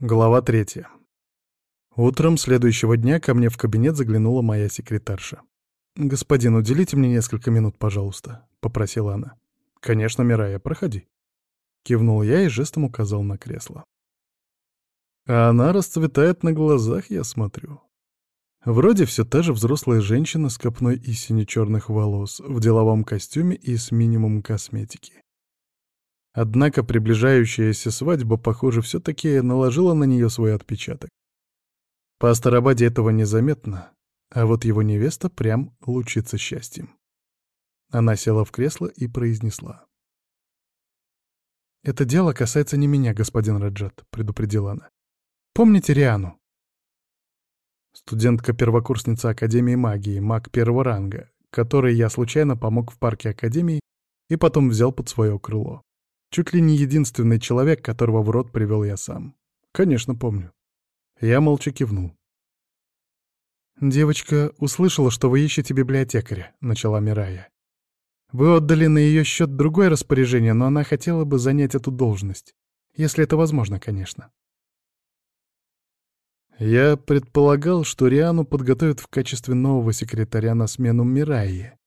Глава третья. Утром следующего дня ко мне в кабинет заглянула моя секретарша. «Господин, уделите мне несколько минут, пожалуйста», — попросила она. «Конечно, Мирая, проходи». Кивнул я и жестом указал на кресло. А она расцветает на глазах, я смотрю. Вроде все та же взрослая женщина с копной и сине-черных волос, в деловом костюме и с минимумом косметики. Однако приближающаяся свадьба, похоже, все-таки наложила на нее свой отпечаток. По Астарабаде этого незаметно, а вот его невеста прям лучится счастьем. Она села в кресло и произнесла. «Это дело касается не меня, господин Раджат», — предупредила она. «Помните Риану?» Студентка-первокурсница Академии магии, маг первого ранга, которой я случайно помог в парке Академии и потом взял под свое крыло. Чуть ли не единственный человек, которого в рот привел я сам. Конечно, помню. Я молча кивнул. «Девочка услышала, что вы ищете библиотекаря», — начала Мирая. «Вы отдали на ее счет другое распоряжение, но она хотела бы занять эту должность. Если это возможно, конечно». Я предполагал, что Риану подготовят в качестве нового секретаря на смену Мирайе,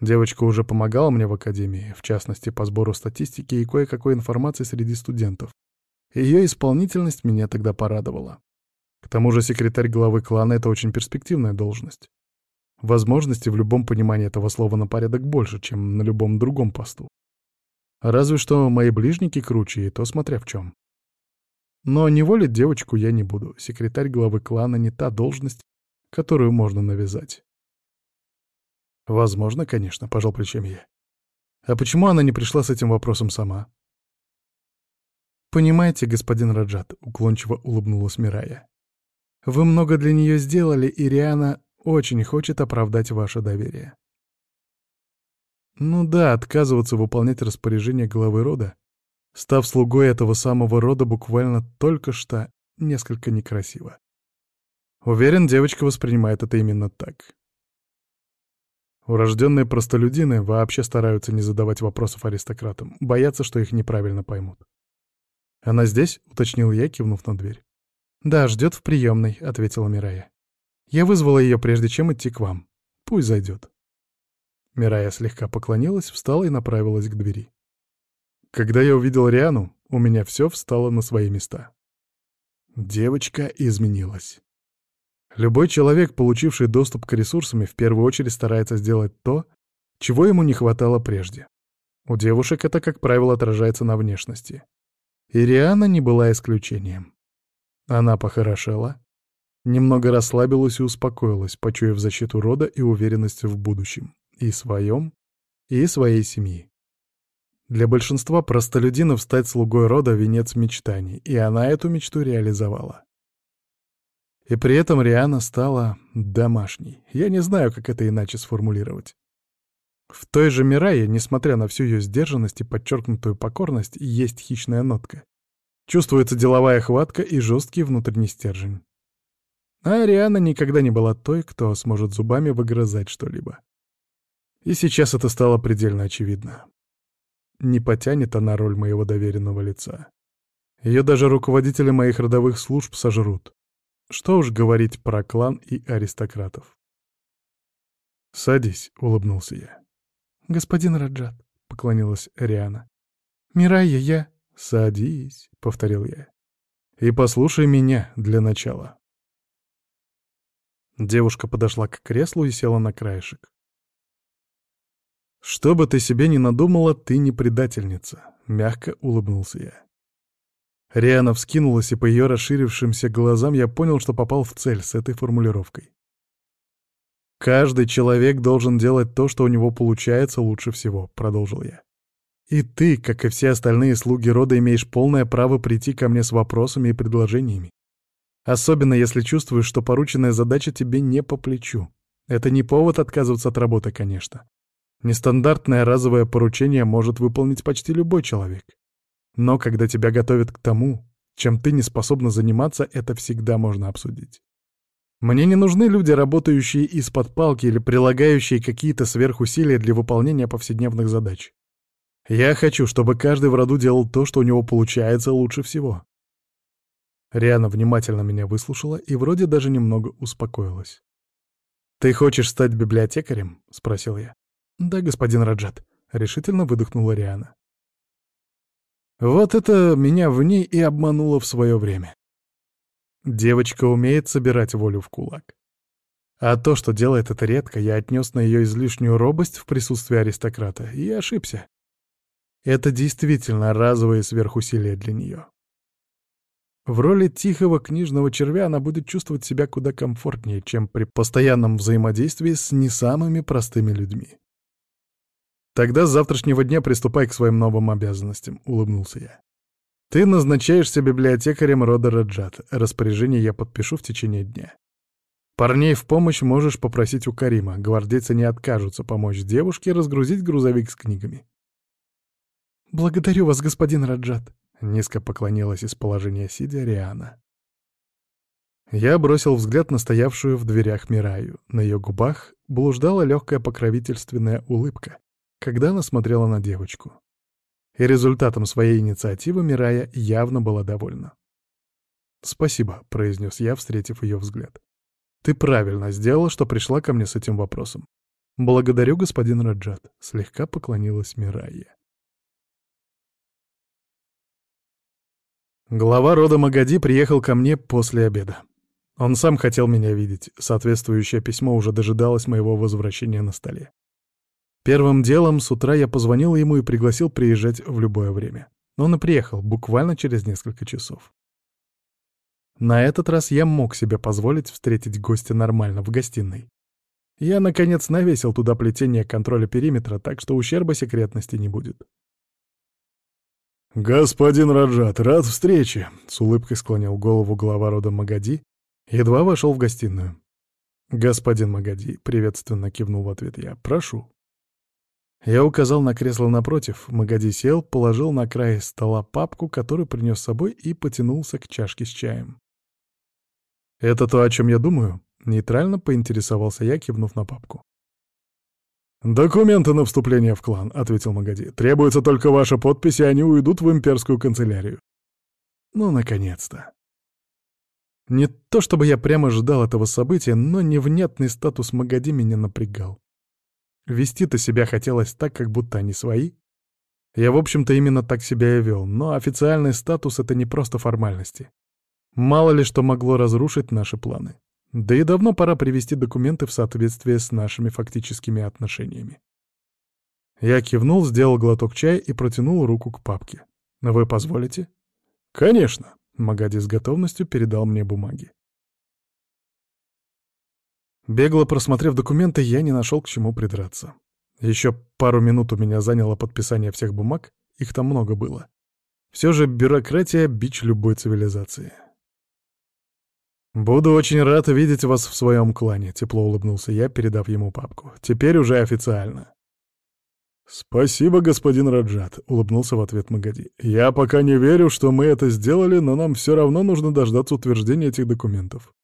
Девочка уже помогала мне в академии, в частности, по сбору статистики и кое-какой информации среди студентов. Ее исполнительность меня тогда порадовала. К тому же секретарь главы клана — это очень перспективная должность. Возможности в любом понимании этого слова на порядок больше, чем на любом другом посту. Разве что мои ближники круче, и то смотря в чем. Но неволить девочку я не буду. Секретарь главы клана не та должность, которую можно навязать. Возможно, конечно, пожал плечами я. А почему она не пришла с этим вопросом сама? Понимаете, господин Раджат, уклончиво улыбнулась Мирая. Вы много для нее сделали, и Риана очень хочет оправдать ваше доверие. Ну да, отказываться выполнять распоряжение главы рода, став слугой этого самого рода буквально только что, несколько некрасиво. Уверен, девочка воспринимает это именно так. Урожденные простолюдины вообще стараются не задавать вопросов аристократам, боятся, что их неправильно поймут. «Она здесь?» — уточнил я, кивнув на дверь. «Да, ждет в приемной», — ответила Мирая. «Я вызвала ее, прежде чем идти к вам. Пусть зайдет». Мирая слегка поклонилась, встала и направилась к двери. Когда я увидел Риану, у меня все встало на свои места. Девочка изменилась. Любой человек, получивший доступ к ресурсам, в первую очередь старается сделать то, чего ему не хватало прежде. У девушек это, как правило, отражается на внешности. И Риана не была исключением. Она похорошела, немного расслабилась и успокоилась, почуяв защиту рода и уверенность в будущем, и своем, и своей семьи. Для большинства простолюдинов стать слугой рода — венец мечтаний, и она эту мечту реализовала. И при этом Риана стала домашней. Я не знаю, как это иначе сформулировать. В той же Мирае, несмотря на всю ее сдержанность и подчеркнутую покорность, есть хищная нотка. Чувствуется деловая хватка и жесткий внутренний стержень. А Риана никогда не была той, кто сможет зубами выгрызать что-либо. И сейчас это стало предельно очевидно. Не потянет она роль моего доверенного лица. Ее даже руководители моих родовых служб сожрут. Что уж говорить про клан и аристократов. «Садись», — улыбнулся я. «Господин Раджат», — поклонилась Риана. «Мирайя, я...» «Садись», — повторил я. «И послушай меня для начала». Девушка подошла к креслу и села на краешек. «Что бы ты себе ни надумала, ты не предательница», — мягко улыбнулся я. Риана вскинулась, и по ее расширившимся глазам я понял, что попал в цель с этой формулировкой. «Каждый человек должен делать то, что у него получается лучше всего», — продолжил я. «И ты, как и все остальные слуги рода, имеешь полное право прийти ко мне с вопросами и предложениями. Особенно если чувствуешь, что порученная задача тебе не по плечу. Это не повод отказываться от работы, конечно. Нестандартное разовое поручение может выполнить почти любой человек. Но когда тебя готовят к тому, чем ты не способна заниматься, это всегда можно обсудить. Мне не нужны люди, работающие из-под палки или прилагающие какие-то сверхусилия для выполнения повседневных задач. Я хочу, чтобы каждый в роду делал то, что у него получается лучше всего. Риана внимательно меня выслушала и вроде даже немного успокоилась. «Ты хочешь стать библиотекарем?» — спросил я. «Да, господин Раджат», — решительно выдохнула Риана. Вот это меня в ней и обмануло в свое время. Девочка умеет собирать волю в кулак. А то, что делает это редко, я отнес на ее излишнюю робость в присутствии аристократа и ошибся. Это действительно разовые сверхусилия для нее. В роли тихого книжного червя она будет чувствовать себя куда комфортнее, чем при постоянном взаимодействии с не самыми простыми людьми. «Тогда с завтрашнего дня приступай к своим новым обязанностям», — улыбнулся я. «Ты назначаешься библиотекарем рода Раджат. Распоряжение я подпишу в течение дня. Парней в помощь можешь попросить у Карима. Гвардейцы не откажутся помочь девушке разгрузить грузовик с книгами». «Благодарю вас, господин Раджат», — низко поклонилась из положения сидя Риана. Я бросил взгляд на стоявшую в дверях Мираю. На ее губах блуждала легкая покровительственная улыбка когда она смотрела на девочку. И результатом своей инициативы Мирая явно была довольна. «Спасибо», — произнес я, встретив ее взгляд. «Ты правильно сделала, что пришла ко мне с этим вопросом. Благодарю, господин Раджат», — слегка поклонилась Мирая. Глава рода Магади приехал ко мне после обеда. Он сам хотел меня видеть, соответствующее письмо уже дожидалось моего возвращения на столе. Первым делом с утра я позвонил ему и пригласил приезжать в любое время. Он и приехал, буквально через несколько часов. На этот раз я мог себе позволить встретить гостя нормально, в гостиной. Я, наконец, навесил туда плетение контроля периметра, так что ущерба секретности не будет. «Господин Раджат, рад встрече!» — с улыбкой склонил голову глава рода Магади, едва вошел в гостиную. «Господин Магади», — приветственно кивнул в ответ я, — «прошу». Я указал на кресло напротив, Магади сел, положил на край стола папку, которую принес с собой, и потянулся к чашке с чаем. «Это то, о чем я думаю?» — нейтрально поинтересовался я, кивнув на папку. «Документы на вступление в клан», — ответил Магади. «Требуется только ваша подпись, и они уйдут в имперскую канцелярию». «Ну, наконец-то». Не то чтобы я прямо ждал этого события, но невнятный статус Магади меня напрягал. Вести-то себя хотелось так, как будто они свои. Я, в общем-то, именно так себя и вел, но официальный статус — это не просто формальности. Мало ли что могло разрушить наши планы. Да и давно пора привести документы в соответствие с нашими фактическими отношениями. Я кивнул, сделал глоток чая и протянул руку к папке. «Вы позволите?» «Конечно!» — Магади с готовностью передал мне бумаги. Бегло просмотрев документы, я не нашел к чему придраться. Еще пару минут у меня заняло подписание всех бумаг, их там много было. Все же бюрократия — бич любой цивилизации. «Буду очень рад видеть вас в своем клане», — тепло улыбнулся я, передав ему папку. «Теперь уже официально». «Спасибо, господин Раджат», — улыбнулся в ответ Магади. «Я пока не верю, что мы это сделали, но нам все равно нужно дождаться утверждения этих документов».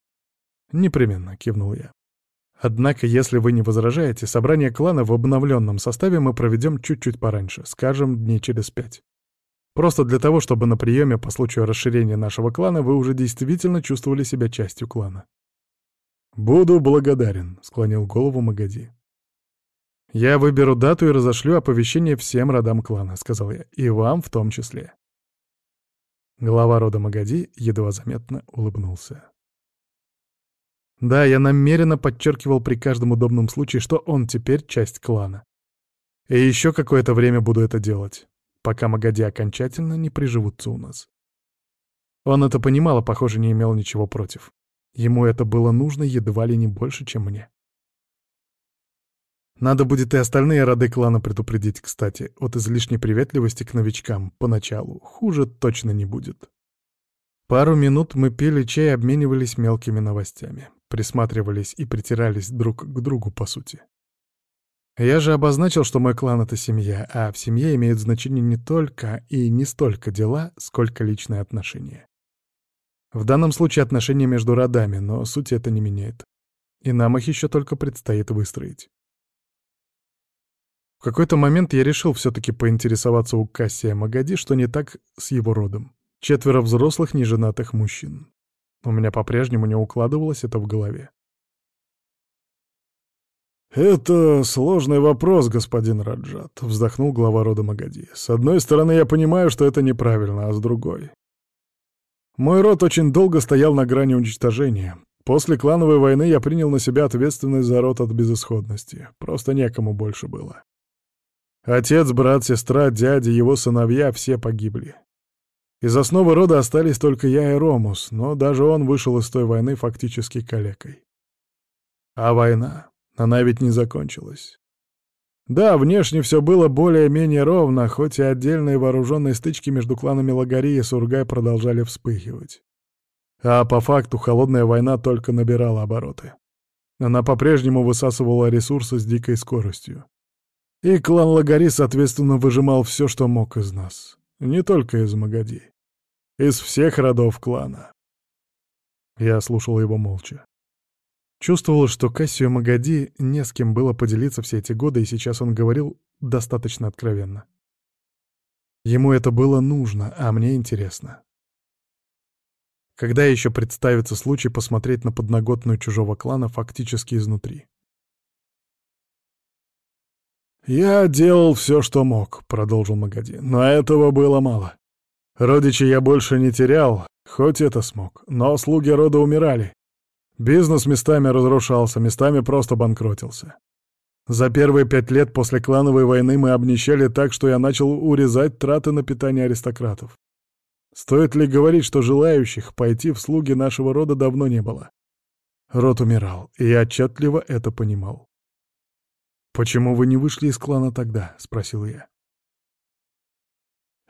«Непременно», — кивнул я. Однако, если вы не возражаете, собрание клана в обновленном составе мы проведем чуть-чуть пораньше, скажем, дней через пять. Просто для того, чтобы на приеме по случаю расширения нашего клана вы уже действительно чувствовали себя частью клана. «Буду благодарен», — склонил голову Магади. «Я выберу дату и разошлю оповещение всем родам клана», — сказал я, — «и вам в том числе». Глава рода Магади едва заметно улыбнулся. Да, я намеренно подчеркивал при каждом удобном случае, что он теперь часть клана. И еще какое-то время буду это делать, пока Магади окончательно не приживутся у нас. Он это понимал, а, похоже, не имел ничего против. Ему это было нужно едва ли не больше, чем мне. Надо будет и остальные роды клана предупредить, кстати, от излишней приветливости к новичкам поначалу. Хуже точно не будет. Пару минут мы пили чай и обменивались мелкими новостями присматривались и притирались друг к другу, по сути. Я же обозначил, что мой клан — это семья, а в семье имеют значение не только и не столько дела, сколько личные отношения. В данном случае отношения между родами, но суть это не меняет. И нам их еще только предстоит выстроить. В какой-то момент я решил все-таки поинтересоваться у Кассия Магади, что не так с его родом. Четверо взрослых неженатых мужчин. У меня по-прежнему не укладывалось это в голове. «Это сложный вопрос, господин Раджат», — вздохнул глава рода Магади. «С одной стороны, я понимаю, что это неправильно, а с другой...» Мой род очень долго стоял на грани уничтожения. После клановой войны я принял на себя ответственность за род от безысходности. Просто некому больше было. Отец, брат, сестра, дядя, его сыновья — все погибли. Из основы рода остались только я и Ромус, но даже он вышел из той войны фактически калекой. А война? Она ведь не закончилась. Да, внешне все было более-менее ровно, хоть и отдельные вооруженные стычки между кланами Лагари и Сургай продолжали вспыхивать. А по факту холодная война только набирала обороты. Она по-прежнему высасывала ресурсы с дикой скоростью. И клан Лагари, соответственно, выжимал все, что мог из нас. Не только из Магади. Из всех родов клана. Я слушал его молча. Чувствовал, что Кассию Магади не с кем было поделиться все эти годы, и сейчас он говорил достаточно откровенно. Ему это было нужно, а мне интересно. Когда еще представится случай посмотреть на подноготную чужого клана фактически изнутри? «Я делал все, что мог», — продолжил Магади, — «но этого было мало. Родичей я больше не терял, хоть это смог, но слуги рода умирали, Бизнес местами разрушался, местами просто банкротился. За первые пять лет после клановой войны мы обнищали так, что я начал урезать траты на питание аристократов. Стоит ли говорить, что желающих пойти в слуги нашего рода давно не было? Род умирал, и я отчетливо это понимал. «Почему вы не вышли из клана тогда?» — спросил я.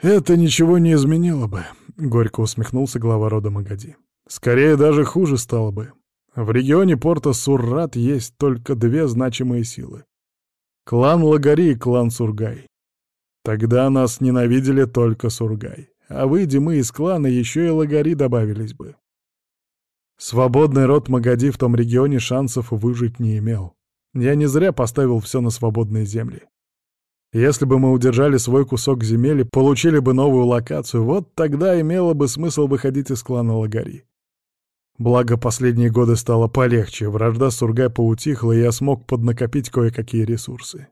«Это ничего не изменило бы», — горько усмехнулся глава рода Магади. «Скорее даже хуже стало бы. В регионе порта Суррат есть только две значимые силы. Клан Лагари и клан Сургай. Тогда нас ненавидели только Сургай. А выйди мы из клана, еще и Лагари добавились бы. Свободный род Магади в том регионе шансов выжить не имел. Я не зря поставил все на свободные земли. Если бы мы удержали свой кусок земель и получили бы новую локацию, вот тогда имело бы смысл выходить из клана Лагари. Благо, последние годы стало полегче, вражда с Сургай поутихла, и я смог поднакопить кое-какие ресурсы.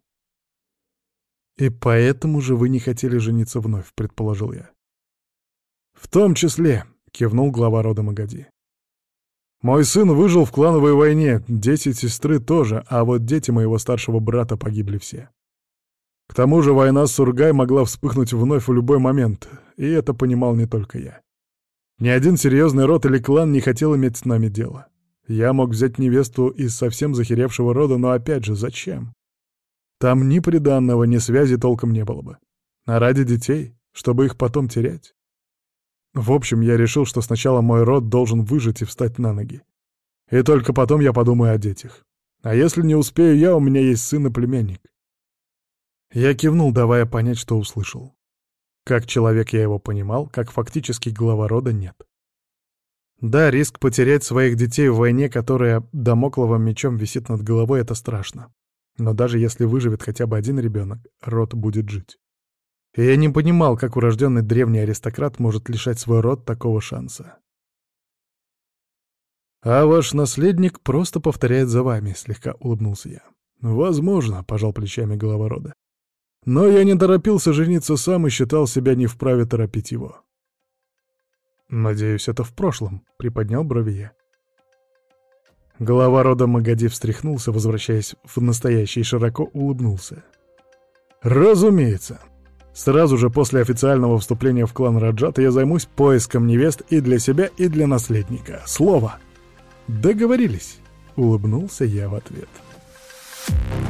«И поэтому же вы не хотели жениться вновь», — предположил я. «В том числе», — кивнул глава рода Магади. «Мой сын выжил в клановой войне, дети сестры тоже, а вот дети моего старшего брата погибли все. К тому же война с Сургай могла вспыхнуть вновь в любой момент, и это понимал не только я. Ни один серьезный род или клан не хотел иметь с нами дело. Я мог взять невесту из совсем захеревшего рода, но опять же, зачем? Там ни приданного, ни связи толком не было бы. А ради детей, чтобы их потом терять? В общем, я решил, что сначала мой род должен выжить и встать на ноги. И только потом я подумаю о детях. А если не успею я, у меня есть сын и племянник. Я кивнул, давая понять, что услышал. Как человек я его понимал, как фактически глава рода нет. Да, риск потерять своих детей в войне, которая домокловым мечом висит над головой, это страшно. Но даже если выживет хотя бы один ребенок, род будет жить. И я не понимал, как урожденный древний аристократ может лишать свой род такого шанса. «А ваш наследник просто повторяет за вами», — слегка улыбнулся я. «Возможно», — пожал плечами глава рода. Но я не торопился жениться сам и считал себя не вправе торопить его. «Надеюсь, это в прошлом», — приподнял брови я. Голова рода Магади встряхнулся, возвращаясь в настоящий, и широко улыбнулся. «Разумеется. Сразу же после официального вступления в клан Раджата я займусь поиском невест и для себя, и для наследника. Слово!» «Договорились», — улыбнулся я в ответ. «Договорились».